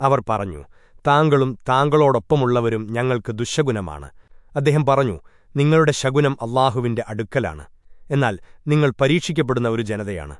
അവർ പറഞ്ഞു താങ്കളും താങ്കളോടൊപ്പമുള്ളവരും ഞങ്ങൾക്ക് ദുശകുനമാണ് അദ്ദേഹം പറഞ്ഞു നിങ്ങളുടെ ശകുനം അള്ളാഹുവിന്റെ അടുക്കലാണ്. എന്നാൽ നിങ്ങൾ പരീക്ഷിക്കപ്പെടുന്ന ഒരു ജനതയാണ്.